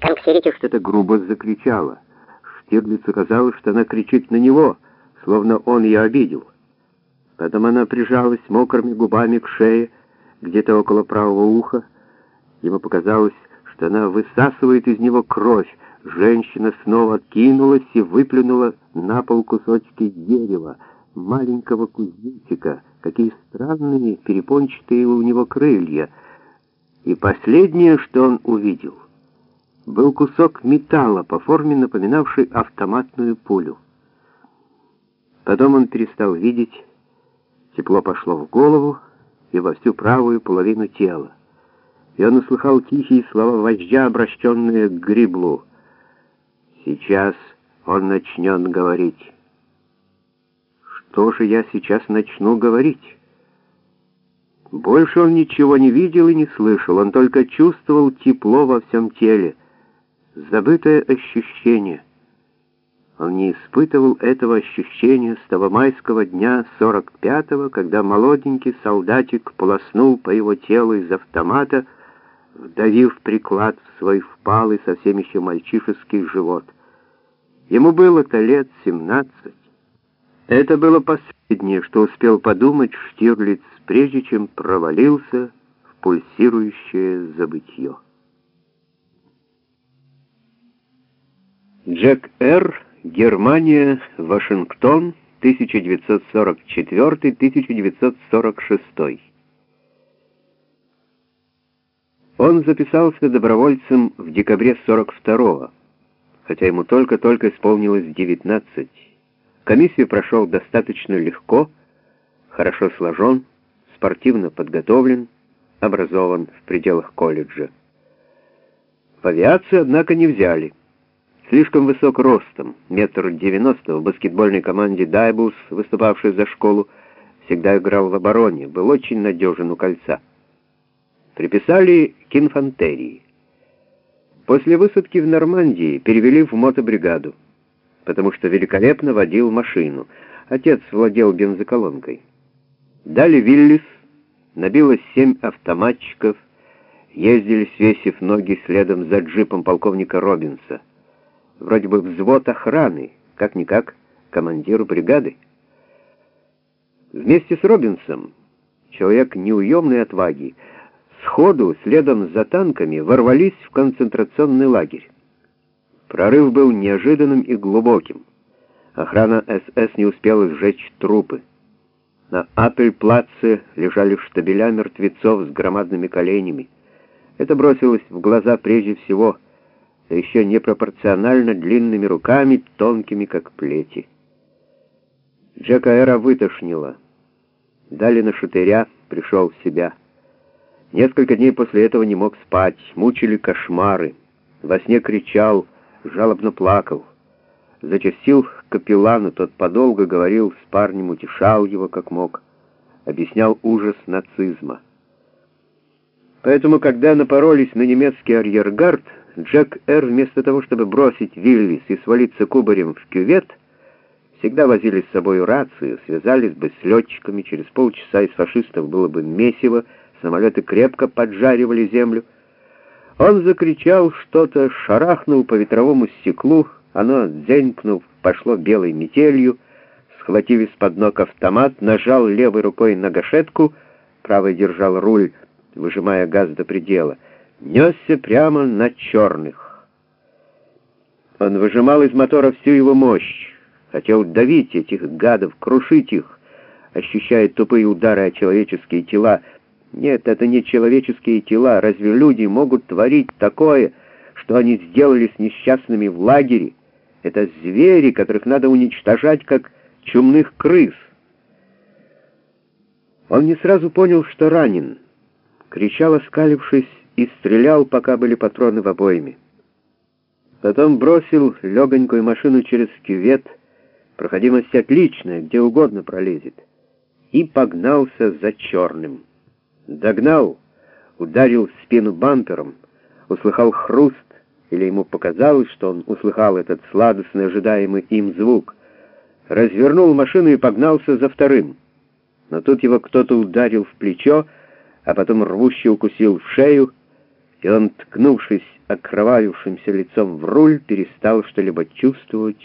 конксерите что-то грубо закричала. Штирлицу казалось, что она кричит на него, словно он ее обидел. Потом она прижалась мокрыми губами к шее, где-то около правого уха. Ему показалось, что она высасывает из него кровь. Женщина снова кинулась и выплюнула на пол кусочки дерева, маленького кузнечика. Какие странные перепончатые у него крылья. И последнее, что он увидел, был кусок металла, по форме напоминавший автоматную пулю. Потом он перестал видеть, тепло пошло в голову и во всю правую половину тела. И он услыхал тихие слова вождя, обращенные к Гриблу. «Сейчас он начнет говорить». «Что же я сейчас начну говорить?» Больше он ничего не видел и не слышал, он только чувствовал тепло во всем теле, забытое ощущение. Он не испытывал этого ощущения с того майского дня 45-го, когда молоденький солдатик полоснул по его телу из автомата, вдавив приклад в свой впалый, совсем еще мальчишеский живот. Ему было-то лет 17. Это было последнее, что успел подумать Штирлиц, прежде чем провалился в пульсирующее забытье. Джек Р. Германия, Вашингтон, 1944-1946. Он записался добровольцем в декабре 42-го, хотя ему только-только исполнилось 19. Комиссию прошел достаточно легко, хорошо сложен, спортивно подготовлен, образован в пределах колледжа. В авиацию, однако, не взяли. Слишком высок ростом, метр девяносто, в баскетбольной команде «Дайбус», выступавшей за школу, всегда играл в обороне, был очень надежен у кольца. Приписали к инфантерии. После высадки в Нормандии перевели в мотобригаду, потому что великолепно водил машину. Отец владел бензоколонкой. Дали Виллис, набилось семь автоматчиков, ездили, свесив ноги следом за джипом полковника Робинса вроде бы взвод охраны, как-никак командиру бригады. Вместе с Робинсом, человек неуемной отваги, сходу, следом за танками, ворвались в концентрационный лагерь. Прорыв был неожиданным и глубоким. Охрана СС не успела сжечь трупы. На Апельплаце лежали штабеля мертвецов с громадными коленями. Это бросилось в глаза прежде всего — да еще непропорционально длинными руками, тонкими, как плети. Джека Эра вытошнило. Дали на шатыря, пришел в себя. Несколько дней после этого не мог спать, мучили кошмары. Во сне кричал, жалобно плакал. Зачастил к капеллану, тот подолго говорил с парнем, утешал его как мог, объяснял ужас нацизма. Поэтому, когда напоролись на немецкий арьергард, Джек Р. вместо того, чтобы бросить Виллис и свалиться кубарем в кювет, всегда возили с собой рацию, связались бы с летчиками, через полчаса из фашистов было бы месиво, самолеты крепко поджаривали землю. Он закричал что-то, шарахнул по ветровому стеклу, оно, дзенькнув, пошло белой метелью, схватив из-под ног автомат, нажал левой рукой на гашетку, правой держал руль, выжимая газ до предела — несся прямо на черных. Он выжимал из мотора всю его мощь, хотел давить этих гадов, крушить их, ощущая тупые удары о человеческие тела. Нет, это не человеческие тела. Разве люди могут творить такое, что они сделали с несчастными в лагере? Это звери, которых надо уничтожать, как чумных крыс. Он не сразу понял, что ранен. Кричал, оскалившись, и стрелял, пока были патроны в обойме. Потом бросил легонькую машину через кювет, проходимость отличная, где угодно пролезет, и погнался за черным. Догнал, ударил в спину бампером, услыхал хруст, или ему показалось, что он услыхал этот сладостно ожидаемый им звук, развернул машину и погнался за вторым. Но тут его кто-то ударил в плечо, а потом рвуще укусил в шею, и он, ткнувшись окровавившимся лицом в руль, перестал что-либо чувствовать